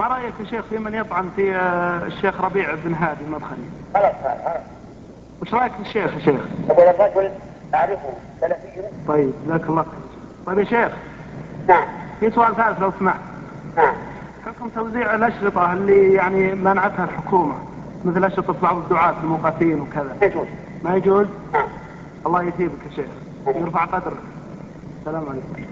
ما رأيك يا شيخ في من يطعن في آه، الشيخ ربيع بن هادي المدخلي خلاص خلاص وش رأيك في الشيخ يا شيخ؟ أقول الرجل أعرفه. سلفي طيب جزاك الله خير. طيب يا شيخ نعم. في سؤال ثالث لو سمحت. نعم. حكم توزيع الأشرطة اللي يعني منعتها الحكومة مثل أشرطة بعض الدعاة الموقفين وكذا. ما يجوز. ما يجوز؟ نعم. الله يثيبك يا شيخ. نعم. يرفع قدرك. السلام عليكم.